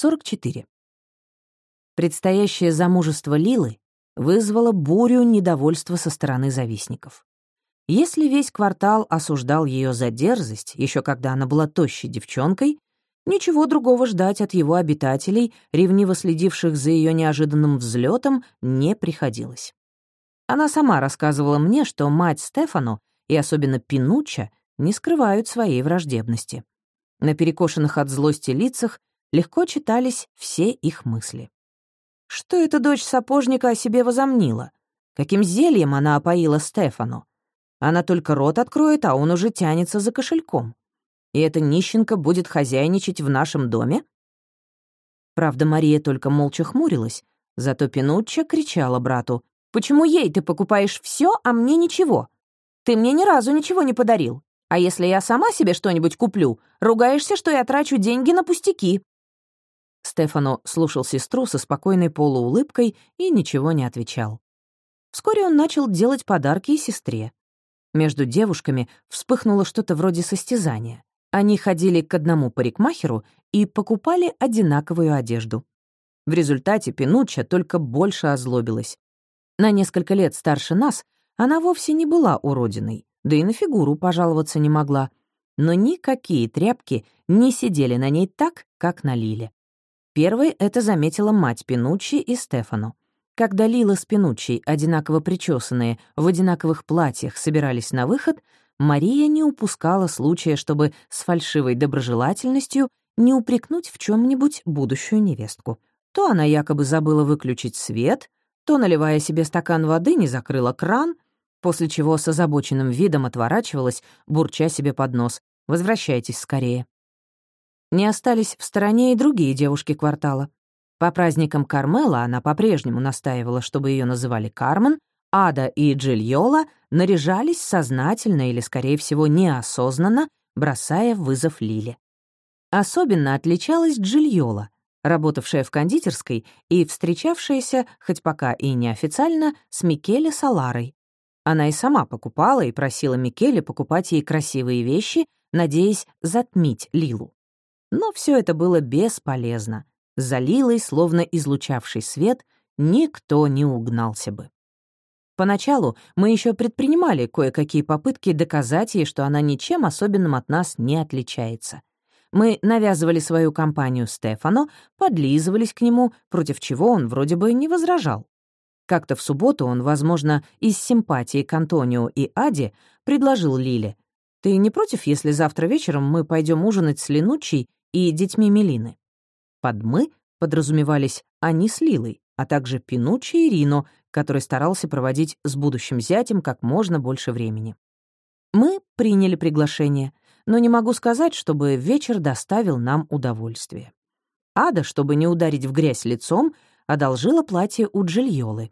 44. Предстоящее замужество Лилы вызвало бурю недовольства со стороны завистников. Если весь квартал осуждал ее за дерзость, еще когда она была тощей девчонкой, ничего другого ждать от его обитателей, ревниво следивших за ее неожиданным взлетом, не приходилось. Она сама рассказывала мне, что мать Стефану и особенно Пинучча не скрывают своей враждебности. На перекошенных от злости лицах легко читались все их мысли. Что эта дочь сапожника о себе возомнила? Каким зельем она опоила Стефану? Она только рот откроет, а он уже тянется за кошельком. И эта нищенка будет хозяйничать в нашем доме? Правда, Мария только молча хмурилась, зато Пинучча кричала брату. «Почему ей ты покупаешь все, а мне ничего? Ты мне ни разу ничего не подарил. А если я сама себе что-нибудь куплю, ругаешься, что я трачу деньги на пустяки. Стефано слушал сестру со спокойной полуулыбкой и ничего не отвечал. Вскоре он начал делать подарки и сестре. Между девушками вспыхнуло что-то вроде состязания. Они ходили к одному парикмахеру и покупали одинаковую одежду. В результате Пинучча только больше озлобилась. На несколько лет старше нас она вовсе не была уродиной, да и на фигуру пожаловаться не могла. Но никакие тряпки не сидели на ней так, как на Лиле. Первой это заметила мать Пинуччи и Стефану. Когда Лила с Пинуччи, одинаково причесанные, в одинаковых платьях собирались на выход, Мария не упускала случая, чтобы с фальшивой доброжелательностью не упрекнуть в чем нибудь будущую невестку. То она якобы забыла выключить свет, то, наливая себе стакан воды, не закрыла кран, после чего с озабоченным видом отворачивалась, бурча себе под нос. «Возвращайтесь скорее». Не остались в стороне и другие девушки квартала. По праздникам Кармела она по-прежнему настаивала, чтобы ее называли Кармен, Ада и Джильола наряжались сознательно или, скорее всего, неосознанно, бросая вызов Лиле. Особенно отличалась Джильола, работавшая в кондитерской и встречавшаяся, хоть пока и неофициально, с Микеле Саларой. Она и сама покупала и просила Микеле покупать ей красивые вещи, надеясь затмить Лилу. Но все это было бесполезно. За словно излучавший свет, никто не угнался бы. Поначалу мы еще предпринимали кое-какие попытки доказать ей, что она ничем особенным от нас не отличается. Мы навязывали свою компанию Стефану, подлизывались к нему, против чего он вроде бы не возражал. Как-то в субботу он, возможно, из симпатии к Антонио и Аде, предложил Лиле, «Ты не против, если завтра вечером мы пойдем ужинать с Ленучей и детьми Мелины. Под «мы» подразумевались они с Лилой, а также Пинуччи и Рино, который старался проводить с будущим зятем как можно больше времени. Мы приняли приглашение, но не могу сказать, чтобы вечер доставил нам удовольствие. Ада, чтобы не ударить в грязь лицом, одолжила платье у Джильолы.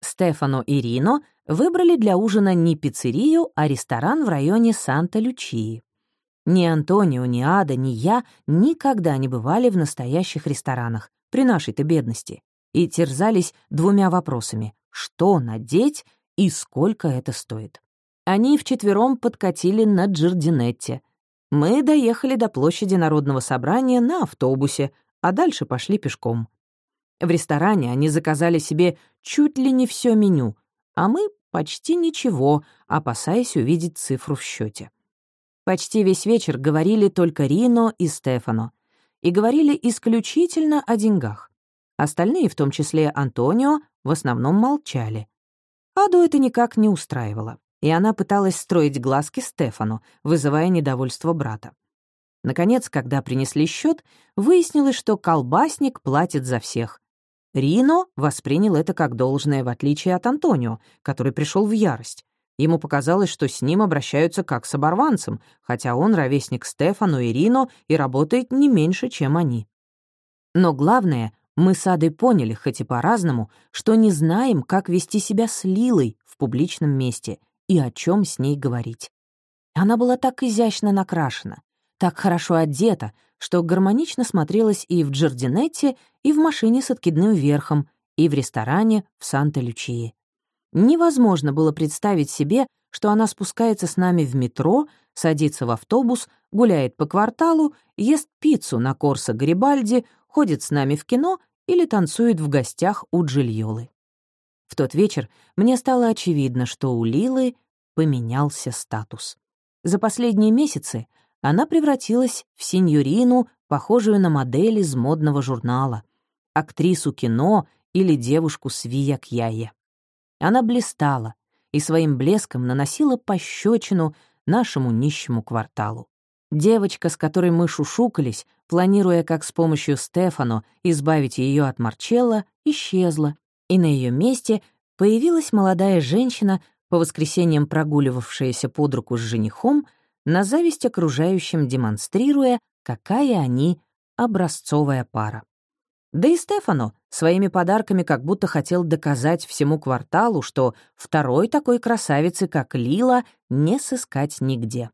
Стефано и Рино выбрали для ужина не пиццерию, а ресторан в районе Санта-Лючии. Ни Антонио, ни Ада, ни я никогда не бывали в настоящих ресторанах, при нашей-то бедности, и терзались двумя вопросами — что надеть и сколько это стоит. Они вчетвером подкатили на Джардинетте. Мы доехали до площади Народного собрания на автобусе, а дальше пошли пешком. В ресторане они заказали себе чуть ли не все меню, а мы почти ничего, опасаясь увидеть цифру в счете. Почти весь вечер говорили только Рино и Стефано. И говорили исключительно о деньгах. Остальные, в том числе Антонио, в основном молчали. Аду это никак не устраивало, и она пыталась строить глазки Стефану, вызывая недовольство брата. Наконец, когда принесли счет, выяснилось, что колбасник платит за всех. Рино воспринял это как должное, в отличие от Антонио, который пришел в ярость. Ему показалось, что с ним обращаются как с оборванцем, хотя он ровесник Стефану и Рино и работает не меньше, чем они. Но главное, мы с Адой поняли, хоть и по-разному, что не знаем, как вести себя с Лилой в публичном месте и о чем с ней говорить. Она была так изящно накрашена, так хорошо одета, что гармонично смотрелась и в Джардинетте, и в машине с откидным верхом, и в ресторане в Санта-Лючии. Невозможно было представить себе, что она спускается с нами в метро, садится в автобус, гуляет по кварталу, ест пиццу на Корсо Гарибальди, ходит с нами в кино или танцует в гостях у Джильолы. В тот вечер мне стало очевидно, что у Лилы поменялся статус. За последние месяцы она превратилась в сеньорину, похожую на модель из модного журнала, актрису кино или девушку с Виякьяе. Она блистала и своим блеском наносила пощечину нашему нищему кварталу. Девочка, с которой мы шушукались, планируя, как с помощью Стефано избавить ее от Марчелла, исчезла, и на ее месте появилась молодая женщина, по воскресеньям прогуливавшаяся под руку с женихом, на зависть окружающим демонстрируя, какая они образцовая пара. Да и Стефано своими подарками как будто хотел доказать всему кварталу, что второй такой красавицы, как Лила, не сыскать нигде.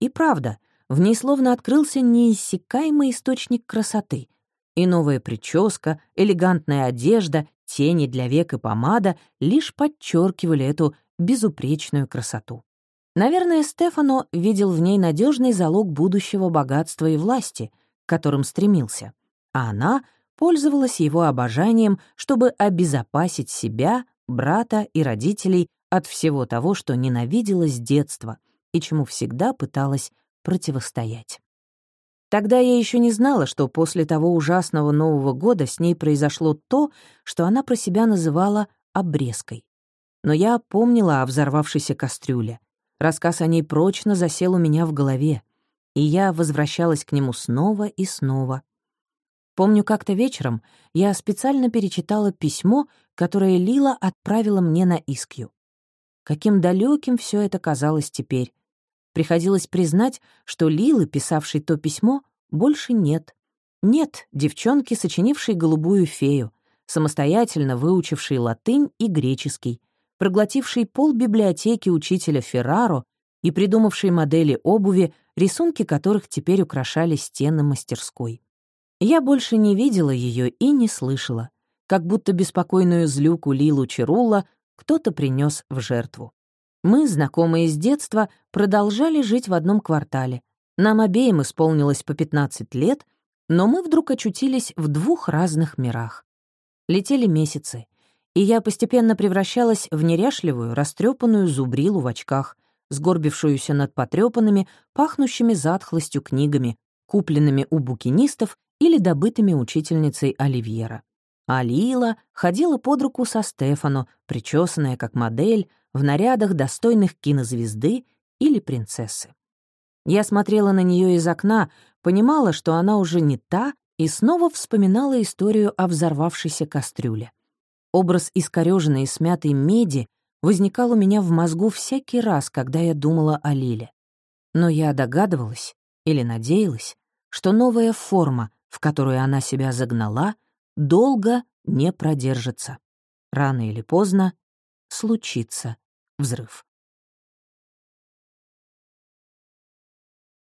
И правда, в ней словно открылся неиссякаемый источник красоты. И новая прическа, элегантная одежда, тени для век и помада лишь подчеркивали эту безупречную красоту. Наверное, Стефано видел в ней надежный залог будущего богатства и власти, к которым стремился, а она пользовалась его обожанием, чтобы обезопасить себя, брата и родителей от всего того, что ненавидела с детства и чему всегда пыталась противостоять. Тогда я еще не знала, что после того ужасного Нового года с ней произошло то, что она про себя называла обрезкой. Но я помнила о взорвавшейся кастрюле. Рассказ о ней прочно засел у меня в голове, и я возвращалась к нему снова и снова. Помню, как-то вечером я специально перечитала письмо, которое Лила отправила мне на Искью. Каким далеким все это казалось теперь, Приходилось признать, что Лилы, писавшей то письмо, больше нет. Нет девчонки, сочинившей «Голубую фею», самостоятельно выучившей латынь и греческий, проглотившей пол библиотеки учителя Ферраро и придумавшей модели обуви, рисунки которых теперь украшали стены мастерской. Я больше не видела ее и не слышала, как будто беспокойную злюку Лилу Чирула кто-то принес в жертву. Мы, знакомые с детства, продолжали жить в одном квартале. Нам обеим исполнилось по 15 лет, но мы вдруг очутились в двух разных мирах. Летели месяцы, и я постепенно превращалась в неряшливую, растрепанную зубрилу в очках, сгорбившуюся над потрепанными, пахнущими затхлостью книгами, купленными у букинистов или добытыми учительницей Оливьера. А Лила ходила под руку со Стефано, причесанная как модель, в нарядах, достойных кинозвезды или принцессы. Я смотрела на нее из окна, понимала, что она уже не та, и снова вспоминала историю о взорвавшейся кастрюле. Образ искорёженной и смятой меди возникал у меня в мозгу всякий раз, когда я думала о Лиле. Но я догадывалась или надеялась, что новая форма, в которую она себя загнала, долго не продержится. Рано или поздно случится взрыв.